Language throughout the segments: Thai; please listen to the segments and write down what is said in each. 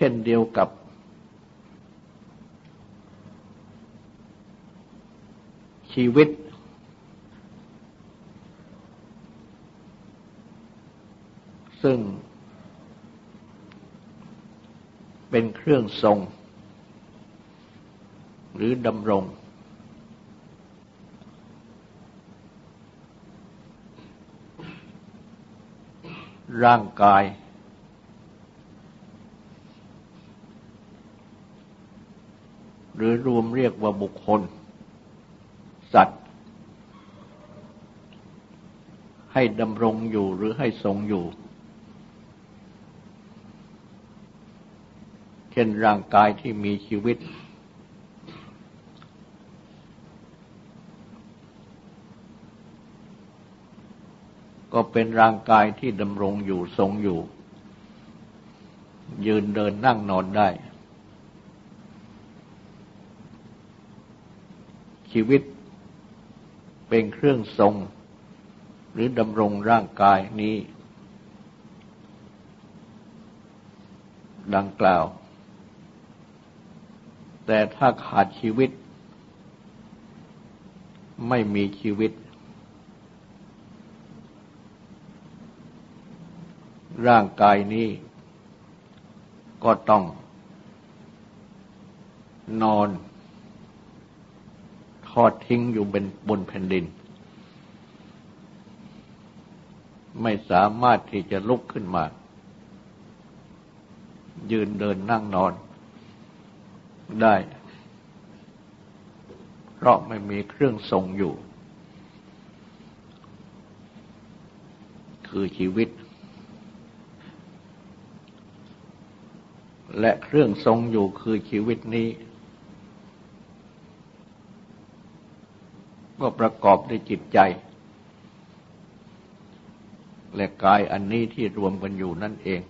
เช่นเดียวกับชีวิต ซึ่งเป็นเครื่องทรง หรือดำรง ร่างกาย หรือรวมเรียกว่าบุคคล สัตว์ ให้ดำรงอยู่หรือให้ทรงอยู่ เช่นร่างกายที่มีชีวิต ก็เป็นร่างกายที่ดำรงอยู่ทรงอยู่ ยืนเดินนั่งนอนได้ ชีวิต เป็นเครื่องทรง หรือดำรงร่างกายนี้ ดังกล่าว แต่ถ้าขาดชีวิต ไม่มีชีวิต ร่างกายนี้ก็ต้องนอน อดทิ้งอยู่บนบนแผ่นดิน ไม่สามารถที่จะลุกขึ้นมา ยืนเดินนั่งนอนได้ เพราะไม่มีเครื่องทรงอยู่ คือชีวิต และเครื่องทรงอยู่คือชีวิตนี้ ก็ประกอบด้วยจิตใจ และกายอันนี้ที่รวมกันอยู่นั่นเอง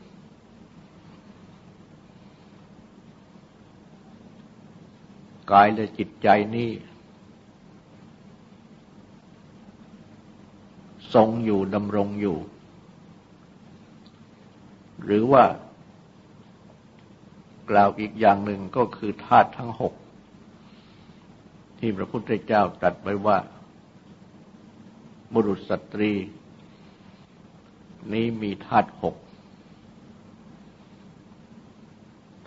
กายและจิตใจนี้ทรงอยู่ดำรงอยู่ หรือว่ากล่าวอีกอย่างหนึ่งก็คือธาตุทั้งหก ที่พระพุทธเจ้าตรัสไว้ว่า บุรุษสตรี นี้มีธาตุหก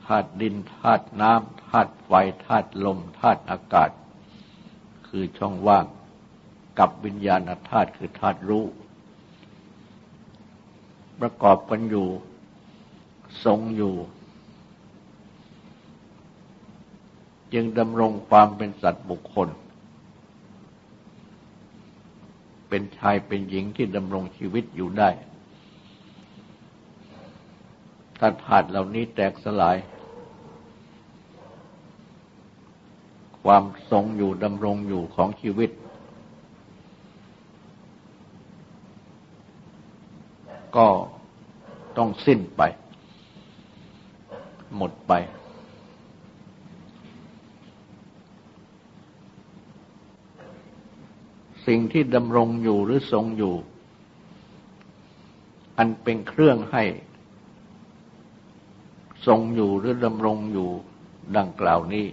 ธาตุดินธาตุน้ำธาตุไฟธาตุลมธาตุอากาศ คือช่องว่างกับวิญญาณธาตุคือธาตุรู้ ประกอบกันอยู่ ทรงอยู่ จึงดำรงความเป็นสัตว์บุคคล เป็นชายเป็นหญิงที่ดำรงชีวิตอยู่ได้ ถ้าธาตุเหล่านี้แตกสลาย ความทรงอยู่ดำรงอยู่ของชีวิต ก็ต้องสิ้นไป หมดไป สิ่งที่ดำรงอยู่หรือทรงอยู่ อันเป็นเครื่องให้ ทรงอยู่หรือดำรงอยู่ดังกล่าวนี้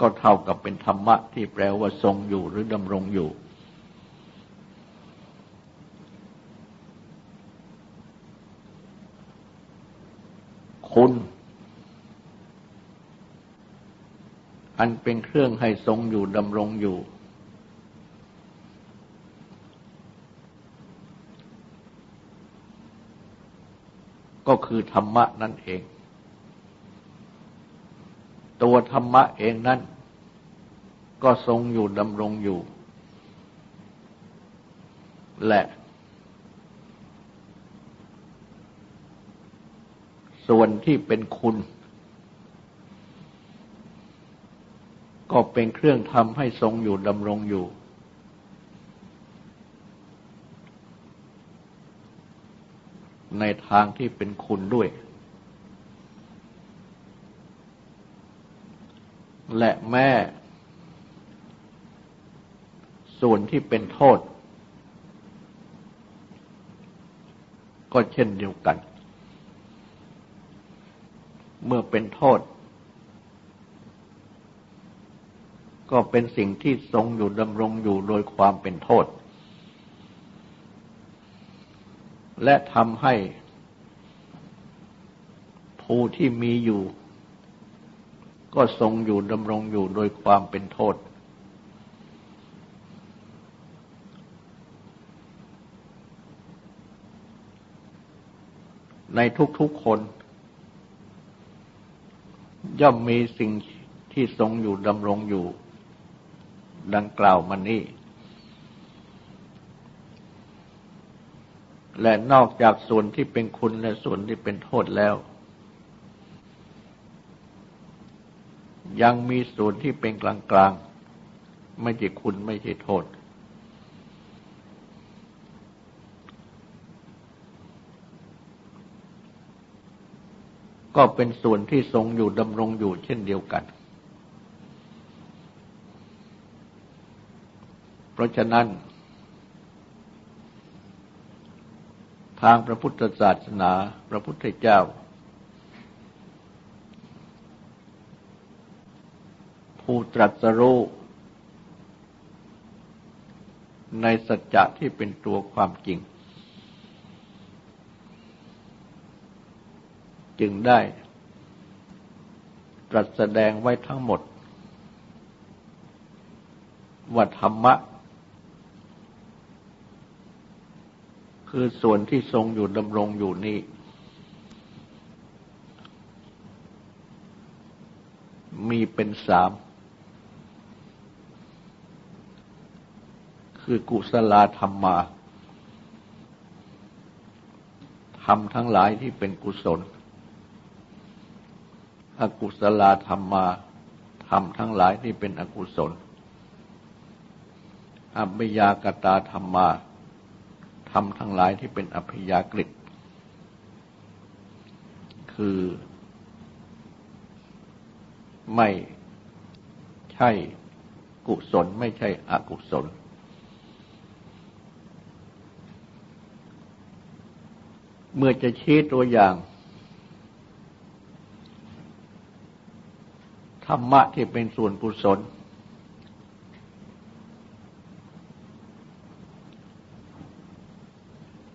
ก็เท่ากับเป็นธรรมะที่แปลว่าทรงอยู่หรือดำรงอยู่ คุณ อันเป็นเครื่องให้ทรงอยู่ดำรงอยู่ ก็คือธรรมะนั่นเอง ตัวธรรมะเองนั้นก็ทรงอยู่ดำรงอยู่ และส่วนที่เป็นคุณ ก็เป็นเครื่องทำให้ทรงอยู่ดำรงอยู่ ในทางที่เป็นคุณด้วย และแม่ ส่วนที่เป็นโทษ ก็เช่นเดียวกัน เมื่อเป็นโทษ ก็เป็นสิ่งที่ทรงอยู่ดำรงอยู่โดยความเป็นโทษ และทำให้ผู้ที่มีอยู่ ก็ทรงอยู่ดำรงอยู่โดยความเป็นโทษ ในทุกๆคน ย่อมมีสิ่งที่ทรงอยู่ดำรงอยู่ ดังกล่าวมานี้ และนอกจากส่วนที่เป็นคุณและส่วนที่เป็นโทษแล้ว ยังมีส่วนที่เป็นกลางๆไม่ใช่คุณไม่ใช่โทษ ก็เป็นส่วนที่ทรงอยู่ดำรงอยู่เช่นเดียวกัน เพ ราะฉะนั้น ทางพระพุทธศาสนา พระพุทธเจ้า ผู้ตรัสรู้ในสัจจะที่เป็นตัวความจริง จึงได้ ตรัสแสดงไว้ทั้งหมดว่าธรรมะ คือส่วนที่ทรงอยู่ดำรงอยู่นี้ มีเป็นสาม คือกุศลธรรมาทำทั้งหลายที่เป็นกุศล อกุศลธรรมาธรรมทั้งหลายที่เป็นอกุศลอัพยากตาธรรมา ธรรมทั้งหลายที่เป็นอัพยากฤิคือไม่ใช่กุศลไม่ใช่อกุศล เมื่อจะชี้ตัวอย่าง ธรรมะที่เป็นส่วนกุศล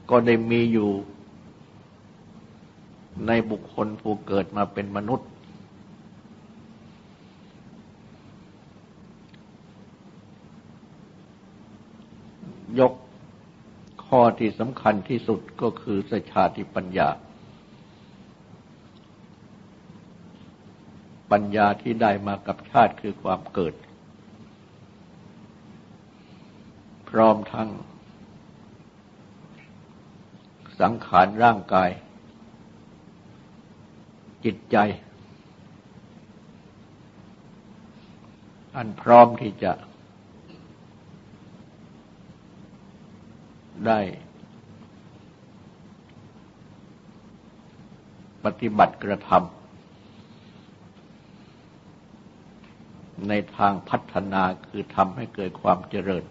ก็ได้มีอยู่ในบุคคลผู้เกิดมาเป็นมนุษย์ ยกข้อที่สำคัญที่สุดก็คือสชาติปัญญา ปัญญาที่ได้มากับชาติคือความเกิด พร้อมทั้ง สังขารร่างกาย จิตใจ อันพร้อมที่จะได้ ปฏิบัติกระทำในทางพัฒนาคือทำให้เกิดความเจริญ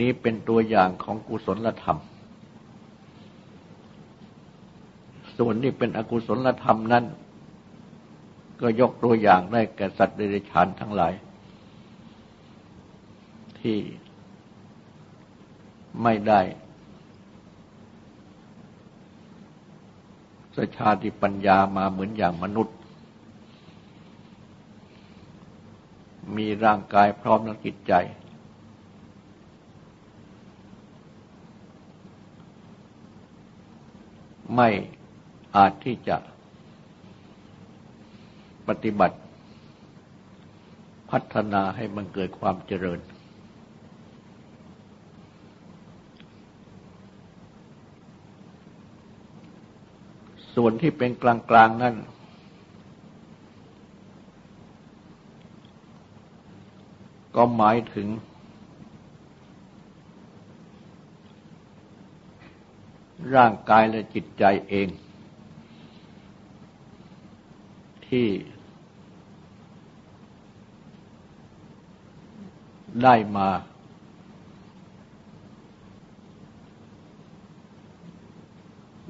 นี้เป็นตัวอย่างของกุศลธรรม ส่วนที่เป็นอกุศลธรรมนั้น ก็ยกตัวอย่างได้แก่สัตว์เดรัจฉานทั้งหลาย ที่ไม่ได้สชาติปัญญามาเหมือนอย่างมนุษย์ มีร่างกายพร้อมทั้งจิตใจ ไม่อาจที่จะปฏิบัติ พัฒนาให้มันเกิดความเจริญ ส่วนที่เป็นกลางๆนั่น ก็หมายถึง ร่างกายและจิตใจเอง ที่ได้มา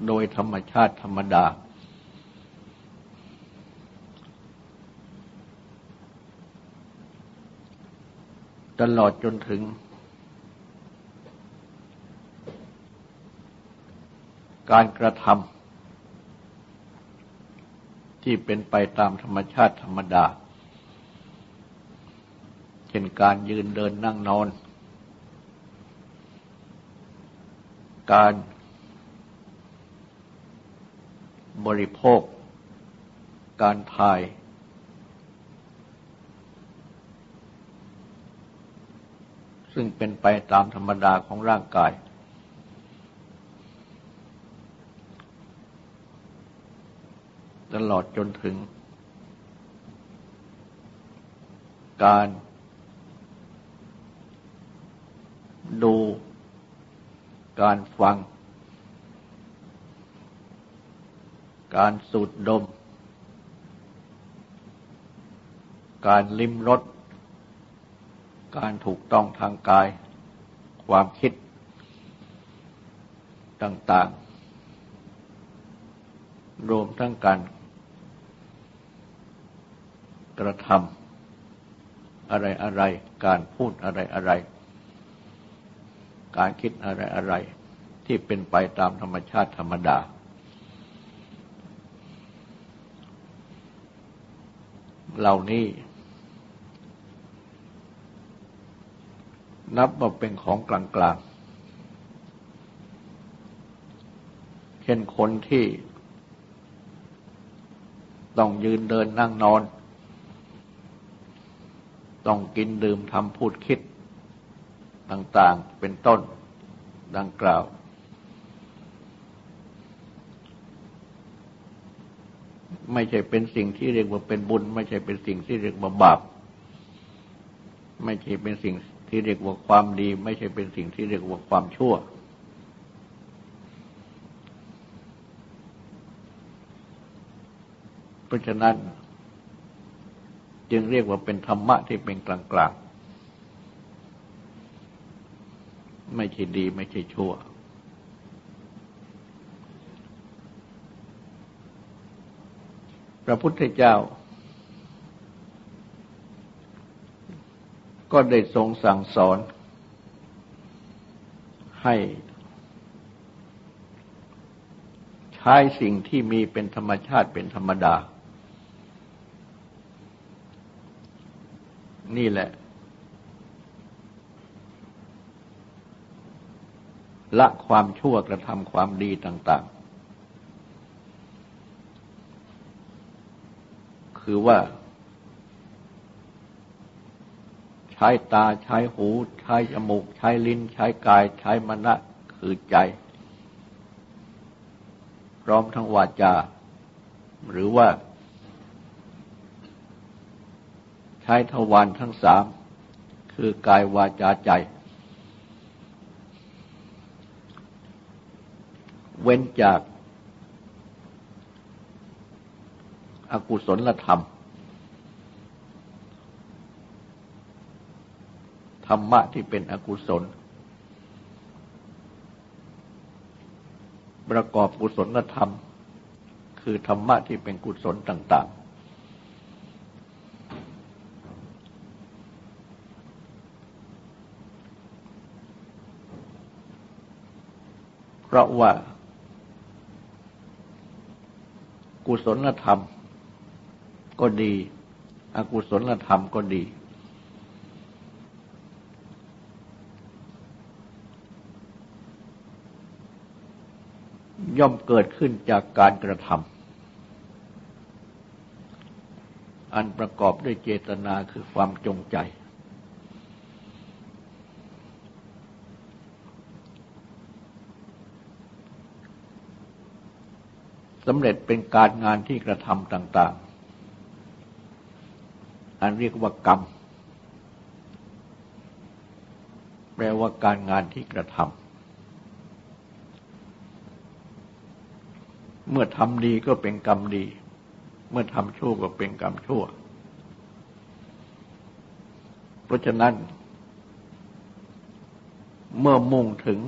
โดยธรรมชาติธรรมดา ตลอดจนถึง การกระทำที่เป็นไปตามธรรมชาติธรรมดา เช่นการยืนเดินนั่งนอน การบริโภค การถ่าย ซึ่งเป็นไปตามธรรมดาของร่างกาย ต ลอดจนถึง การ ดู การฟัง การสูดดม การลิ้มรสการถูกต้องทางกาย ความคิดต่าง ๆ รวมทั้งการ กระทำอะไรๆการพูดอะไรๆการคิดอะไรอะไร ที่เป็นไปตามธรรมชาติธรรมดา เหล่านี้ นับว่าเป็นของกลางๆ เช่นคนที่ต้องยืนเดินนั่งนอน ต้องกินดื่มทำพูดคิดต่างๆเป็นต้นดังกล่าว ไม่ใช่เป็นสิ่งที่เรียกว่าเป็นบุญ ไม่ใช่เป็นสิ่งที่เรียกว่าบาป ไม่ใช่เป็นสิ่งที่เรียกว่าความดี ไม่ใช่เป็นสิ่งที่เรียกว่าความชั่ว เพราะฉะนั้น จึงเรียกว่าเป็นธรรมะที่เป็นกลางๆไม่ใช่ดีไม่ใช่ชั่ว พระพุทธเจ้า ก็ได้ทรงสั่งสอน ให้ ใช้สิ่งที่มีเป็นธรรมชาติเป็นธรรมดา นี่แหละ ละความชั่วกระทำความดีต่าง ๆ คือว่า ใช้ตาใช้หู ใช้จมูก ใช้ลิ้น ใช้กาย ใช้มณะคือใจ พร้อมทั้งวาจา หรือว่า ใช้ทวารทั้งสาม คือกายวาจาใจ เว้นจากอากุศลธรรม ธรรมะที่เป็นอกุศล ประกอบกุศลธรรม คือธรรมะที่เป็นกุศลต่าง ๆ เพ ราะว่า กุศลธรรม ก็ดี อกุศลธรรมก็ดี ย่อมเกิดขึ้นจากการกระทำอันประกอบด้วยเจตนาคือความจงใจ สำเร็จเป็นการงานที่กระทำต่าง ๆ อันเรียกว่ากรรม แปลว่าการงานที่กระทำเมื่อทำดีก็เป็นกรรมดี เมื่อทำชั่วก็เป็นกรรมชั่ว เพราะฉะนั้น เมื่อมุ่งถึง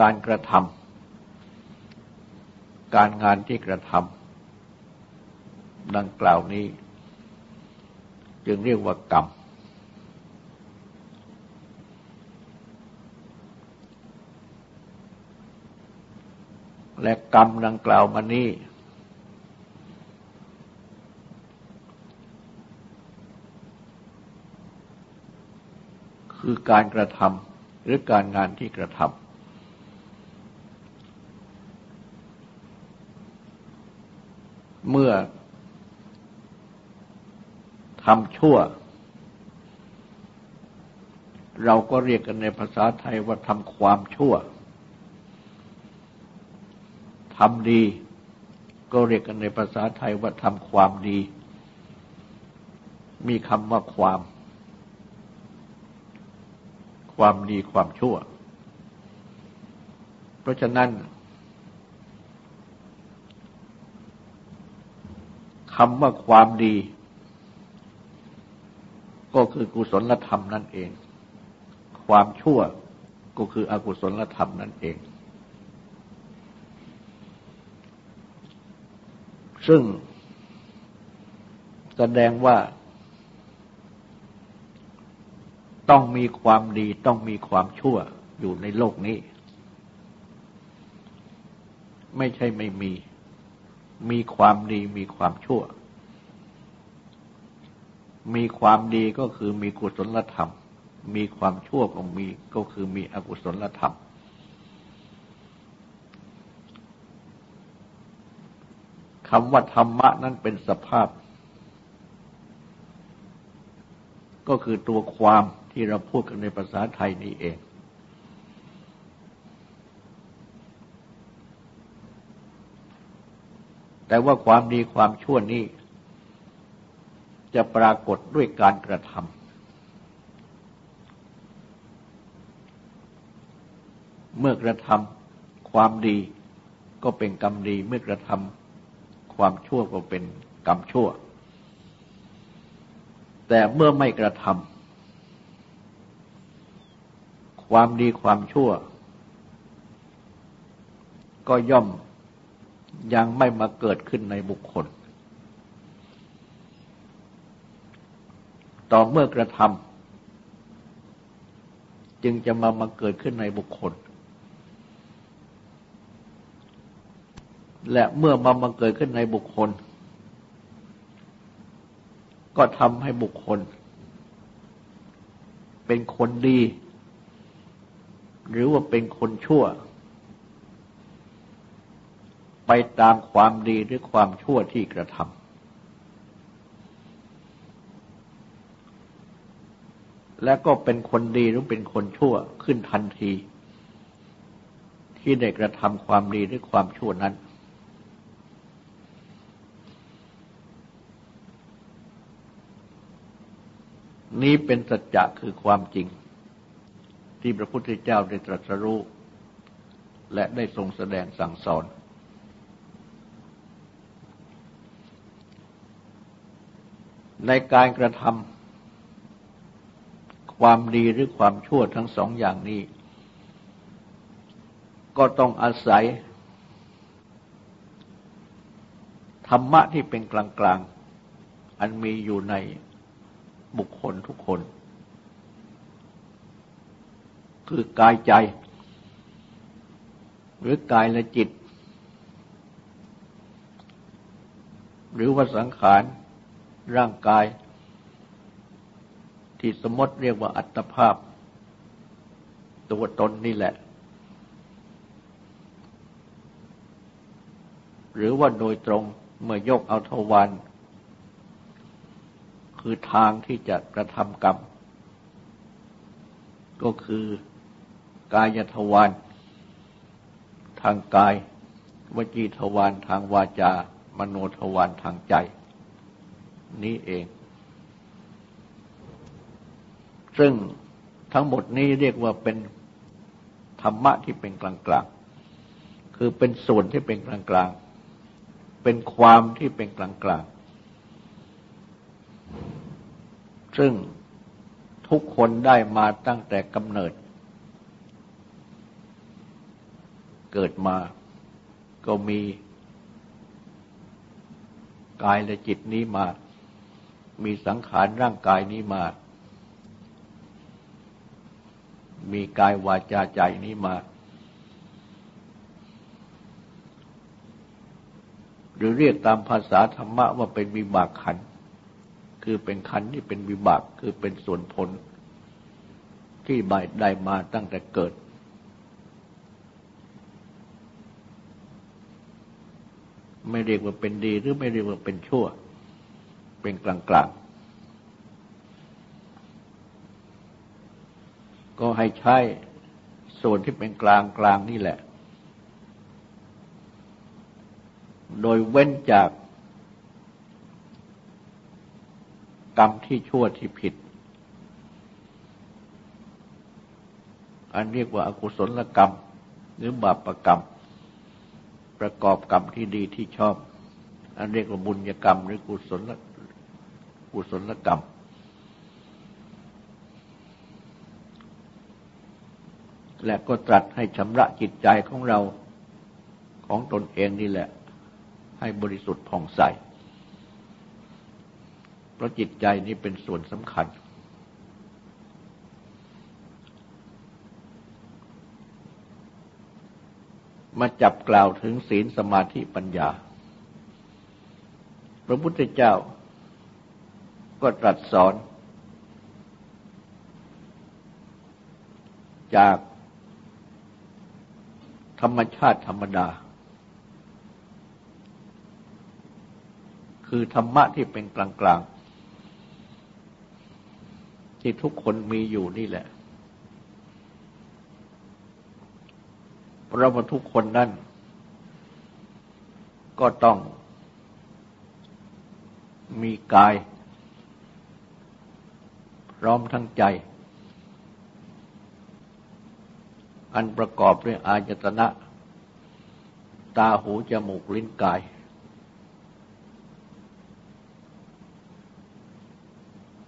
การกระทำ การงานที่กระทำดังกล่าวนี้ จึงเรียกว่ากรรม และกรรมดังกล่าวมานี้ คือการกระทำหรือการงานที่กระทำ เมื่อทำชั่ว เราก็เรียกกันในภาษาไทยว่าทำความชั่วทำดี ก็เรียกกันในภาษาไทยว่าทำความดี มีคำว่าความ ความดีความชั่ว เพราะฉะนั้น คำว่าความดี ก็คือกุศลธรรมนั่นเอง ความชั่วก็คืออกุศลธรรมนั่นเอง ซึ่งแสดงว่า ต้องมีความดีต้องมีความชั่วอยู่ในโลกนี้ ไม่ใช่ไม่มี มีความดีมีความชั่ว มีความดีก็คือมีกุศลธรรม มีความชั่วก็มีก็คือมีอกุศลธรรม คำว่าธรรมะนั้นเป็นสภาพ ก็คือตัวความที่เราพูดกันในภาษาไทยนี้เอง แต่ว่าความดีความชั่วนี้ จะปรากฏด้วยการกระทำเมื่อกระทำความดีก็เป็นกรรมดี เมื่อกระทำความชั่วก็เป็นกรรมชั่ว แต่เมื่อไม่กระทำความดีความชั่ว ก็ย่อม ยังไม่มาเกิดขึ้นในบุคคล ต่อเมื่อกระทำจึงจะมามาเกิดขึ้นในบุคคล และเมื่อมามาเกิดขึ้นในบุคคล ก็ทำให้บุคคล เป็นคนดี หรือว่าเป็นคนชั่ว ไปตามความดีหรือความชั่วที่กระทำและก็เป็นคนดีหรือเป็นคนชั่วขึ้นทันที ที่ได้กระทำความดีหรือความชั่วนั้น นี้เป็นสัจจะคือความจริง ที่พระพุทธเจ้าได้ตรัสรู้และได้ทรงแสดงสั่งสอน ในการกระทำความดีหรือความชั่วทั้งสองอย่างนี้ ก็ต้องอาศัย ธรรมะที่เป็นกลางๆ อันมีอยู่ในบุคคลทุกคน คือกายใจ หรือกายและจิต หรือว่าสังขาร ร่างกาย ที่สมมติเรียกว่าอัตภาพ ตัวตนนี่แหละ หรือว่าโดยตรงเมื่อยกเอาทวารคือทางที่จะกระทำกรรม ก็คือกายทวารทางกาย วจีทวารทางวาจามโนทวารทางใจ นี้เอง ซึ่งทั้งหมดนี้เรียกว่าเป็นธรรมะที่เป็นกลางๆคือเป็นส่วนที่เป็นกลางๆเป็นความที่เป็นกลางๆซึ่งทุกคนได้มาตั้งแต่กำเนิด เกิดมาก็มีกายและจิตนี้มา มีสังขารร่างกายนี้มา มีกายวาจาใจนี้มา หรือเรียกตามภาษาธรรมะว่าเป็นวิบากขัน คือเป็นขันที่เป็นวิบาก คือเป็นส่วนผล ที่บได้มาตั้งแต่เกิดไม่เรียกว่าเป็นดีหรือไม่เรียกว่าเป็นชั่ว เป็นกลางกลางก็ให้ใช้ส่วนที่เป็นกลางกลางนี่แหละ โดยเว้นจากกรรมที่ชั่วที่ผิด อันเรียกว่าอากุศลกรรม หรือบาปรกรรม ประกอบกรรมที่ดีที่ชอบ อันเรียกว่าบุญญกรรมหรือกุศล กุศลกรรม และก็ตรัสให้ชำระจิตใจของเราของตนเองนี่แหละ ให้บริสุทธิ์ผ่องใส เพราะจิตใจนี้เป็นส่วนสำคัญ มาจับกล่าวถึงศีลสมาธิปัญญา พระพุทธเจ้า ก็ตรัสสอน จากธรรมชาติธรรมดา คือธรรมะที่เป็นกลางๆ ที่ทุกคนมีอยู่นี่แหละ เพราะว่าทุกคนนั่น ก็ต้องมีกาย พร้อมทั้งใจ อันประกอบด้วยอายตนะ ตาหูจมูกลิ้นกาย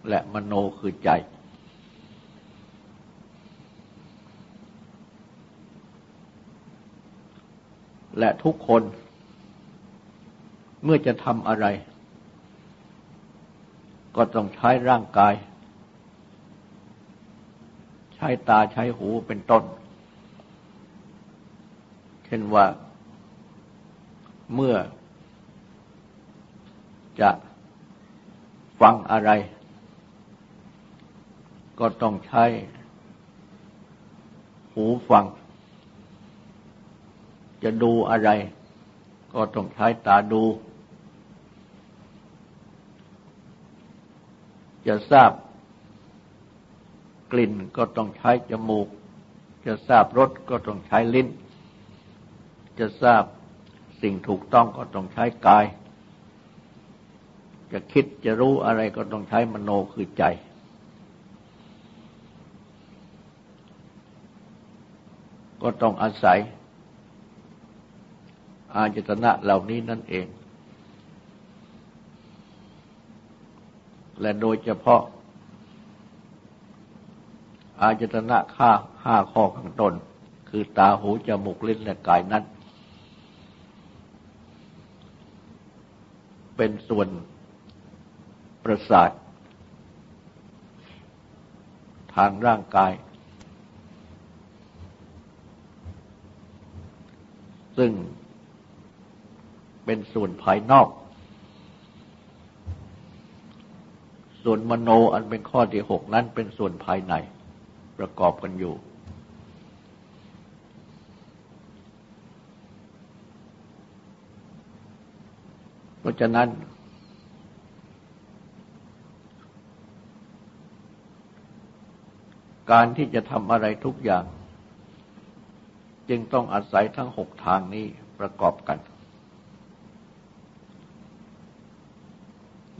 และมโนคือใจ และทุกคนเมื่อจะทำอะไร ก็ต้องใช้ร่างกาย ใช้ตาใช้หูเป็นต้น เช่นว่าเมื่อจะฟังอะไร ก็ต้องใช้ หูฟัง จะดูอะไร ก็ต้องใช้ตาดู จะทราบ กลิ่นก็ต้องใช้จมูก จะทราบรสก็ต้องใช้ลิ้น จะทราบสิ่งถูกต้องก็ต้องใช้กาย จะคิดจะรู้อะไรก็ต้องใช้มโนคือใจ ก็ต้องอาศัย อาจตนะเหล่านี้นั่นเอง และโดยเฉพาะ อาจตนะข้าห้าข้อข้างต้น คือตาหูจมูกลิ้นและกายนั้น เป็นส่วนประสาท ทางร่างกาย ซึ่งเป็นส่วนภายนอก ส่วนมโนอันเป็นข้อที่หกนั้นเป็นส่วนภายใน ประกอบกันอยู่ เพราะฉะนั้น การที่จะทำอะไรทุกอย่าง จึงต้องอาศัยทั้งหกทางนี้ประกอบกัน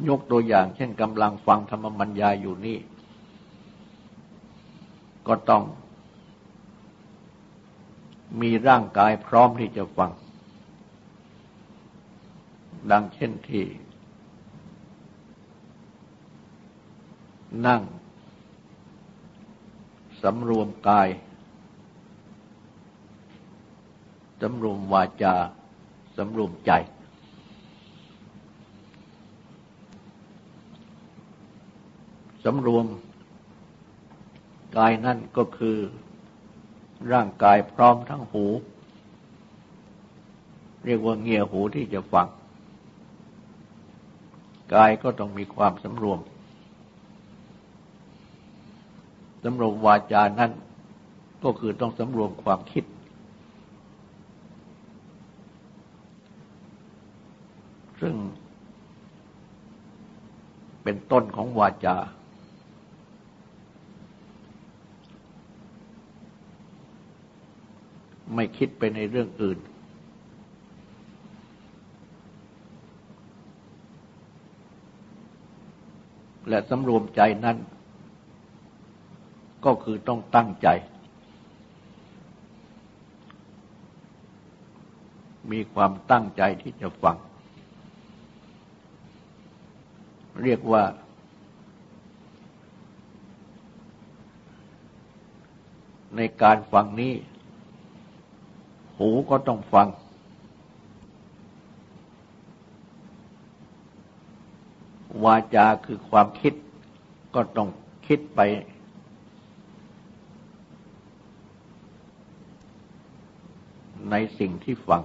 ยกตัวอย่างเช่นกำลังฟังธรรมบัญญาอยู่นี่ ก็ต้อง มีร่างกายพร้อมที่จะฟัง ดังเช่นที่ นั่งสำรวมกายสำรวมวาจาสำรวมใจ สำรวม กายนั่นก็คือร่างกายพร้อมทั้งหู เรียกว่าเงียหูที่จะฟัง กายก็ต้องมีความสำรวมสำรวมวาจานั่นก็คือต้องสำรวมความคิด ซึ่งเป็นต้นของวาจา ไม่คิดไปในเรื่องอื่น และสำรวมใจนั้น ก็คือต้องตั้งใจ มีความตั้งใจที่จะฟัง เรียกว่าในการฟังนี้ หูก็ต้องฟัง วาจาคือความคิดก็ต้องคิดไปในสิ่งที่ฟัง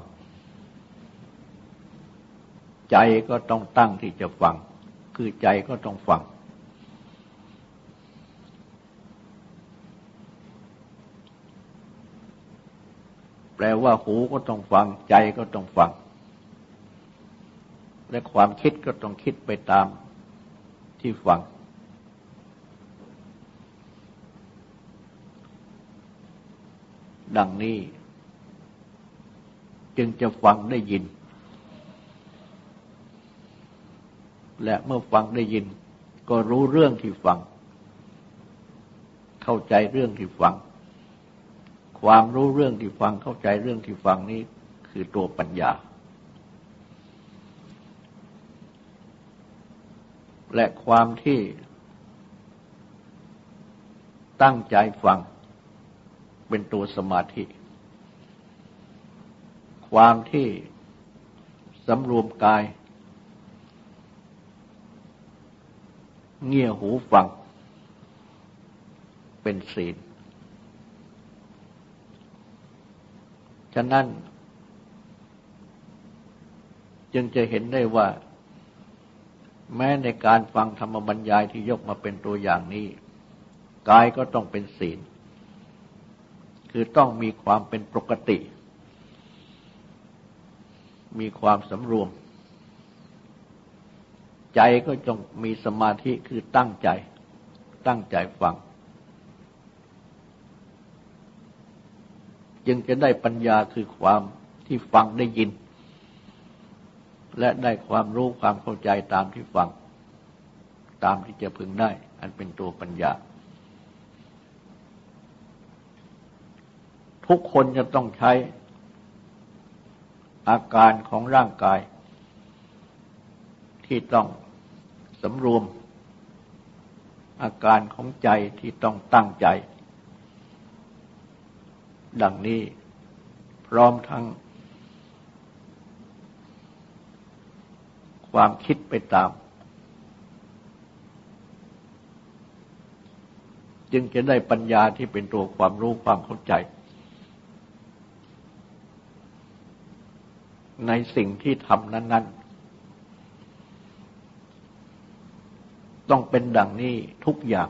ใจก็ต้องตั้งที่จะฟัง คือใจก็ต้องฟัง แปลว่าหูก็ต้องฟัง ใจก็ต้องฟัง และความคิดก็ต้องคิดไปตามที่ฟัง ดังนี้ จึงจะฟังได้ยิน และเมื่อฟังได้ยิน ก็รู้เรื่องที่ฟัง เข้าใจเรื่องที่ฟัง ความรู้เรื่องที่ฟังเข้าใจเรื่องที่ฟังนี้คือตัวปัญญา และความที่ตั้งใจฟังเป็นตัวสมาธิ ความที่สำรวมกาย เงี่ยหูฟัง เป็นศีล ฉะนั้น จึงจะเห็นได้ว่า แม้ในการฟังธรรมบรรยายที่ยกมาเป็นตัวอย่างนี้กายก็ต้องเป็นศีล คือต้องมีความเป็นปกติ มีความสำรวม ใจก็จงมีสมาธิคือตั้งใจ ตั้งใจฟัง จึงจะได้ปัญญาคือความที่ฟังได้ยิน และได้ความรู้ความเข้าใจตามที่ฟัง ตามที่จะพึงได้ อันเป็นตัวปัญญา ทุกคนจะต้องใช้อาการของร่างกาย ที่ต้องสำรวม อาการของใจที่ต้องตั้งใจ ดังนี้ พร้อมทั้ง ความคิดไปตาม จึงจะได้ปัญญาที่เป็นตัวความรู้ความเข้าใจ ในสิ่งที่ทำนั้น ๆ ต้องเป็นดังนี้ทุกอย่าง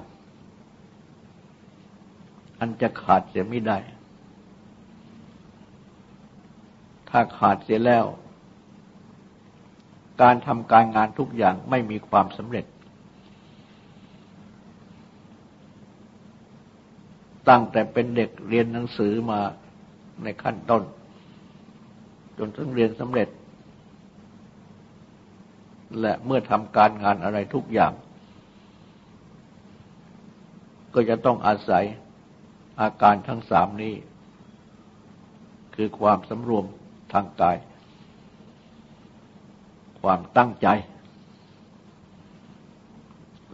อันจะขาดเสียไม่ได้ ถ้าขาดเสียแล้ว การทำการงานทุกอย่างไม่มีความสำเร็จ ตั้งแต่เป็นเด็กเรียนหนังสือมาในขั้นต้น จนถึงเรียนสำเร็จ และเมื่อทำการงานอะไรทุกอย่าง ก็จะต้องอาศัยอาการทั้งสามนี้ คือความสำรวม ทางกาย ความตั้งใจ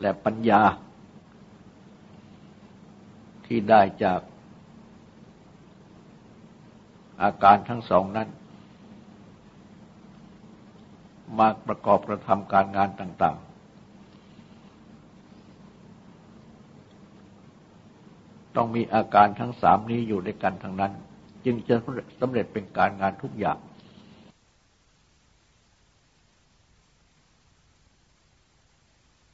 และปัญญา ที่ได้จากอาการทั้งสองนั้น มาประกอบกระทำการงานต่าง ๆ ต้องมีอาการทั้งสามนี้อยู่ในกันทั้งนั้น จึงจะสำเร็จเป็นการงานทุกอย่าง